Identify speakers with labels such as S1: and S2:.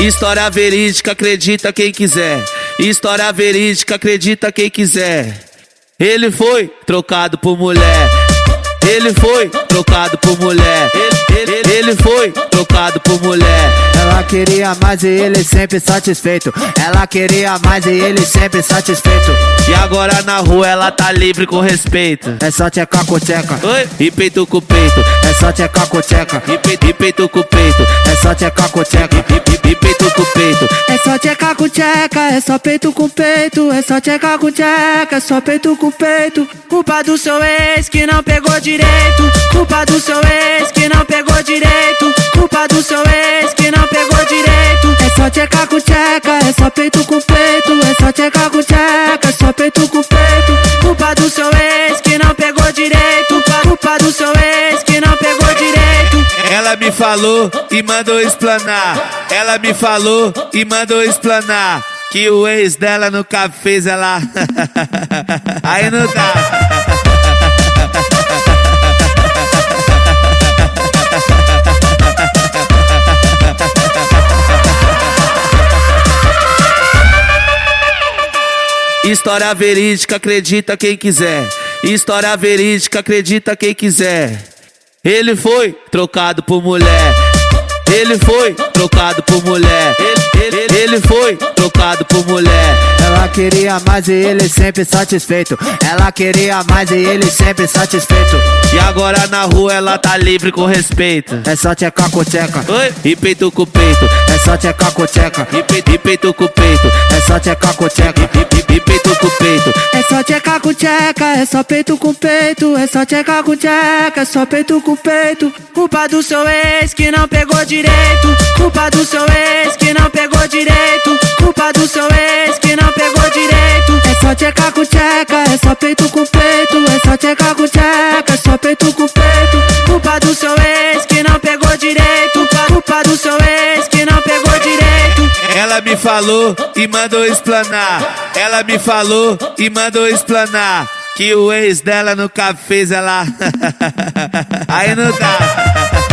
S1: História verídica, acredita quem quiser. História verídica, acredita quem quiser. Ele foi trocado por mulher. Ele foi trocado por mulher. Ele, ele, foi trocado por mulher.
S2: Ela queria mais e ele sempre satisfeito. Ela queria mais e ele sempre satisfeito.
S1: E agora na rua ela tá livre com respeito.
S2: É só tchecar com tcheca.
S1: Oi? E peito com peito.
S2: É só tchecar com tcheca.
S1: E peito, e peito com peito.
S2: É só tchecar com tcheca.
S1: E, e, e peito com peito.
S2: É só tchecar com tcheca. É só peito com peito. É só tchecar com tcheca. É só peito com peito. Culpa do seu ex que não pegou direito. Culpa do seu ex do seu ex que não pegou direito. É só tchecar com tcheca. É só peito com peito. É só tchecar com tcheca. É só peito com peito. Culpa do seu ex que não pegou direito. Culpa do seu ex que não pegou direito.
S1: Ela me falou e mandou explanar. Ela me falou e mandou explanar. Que o ex dela nunca fez ela. Aí não dá. História verídica, acredita quem quiser. História verídica, acredita quem quiser. Ele foi trocado por mulher. Ele foi trocado por mulher. Ele, ele, ele foi trocado por mulher.
S2: Ela queria mais e ele sempre satisfeito. Ela queria mais e ele sempre satisfeito.
S1: E agora na rua ela tá livre com respeito.
S2: É só com tcheca.
S1: Oi? E peito com peito.
S2: É só tchecar com tcheca.
S1: E peito, e peito com peito.
S2: É só tchecar com tcheca.
S1: E, peito com peito.
S2: É só tchecar com tcheca. É só peito com peito. É só tchecar com tcheca. É só peito com peito. Culpa do seu ex que não pegou direito. Culpa do seu ex que não pegou direito. Culpa do seu ex que não pegou direito. É só tchecar com tcheca. É só peito com peito. É só tchecar com tcheca.
S1: Me falou e mandou explanar. Ela me falou e mandou explanar. Que o ex dela nunca fez ela. Aí não dá.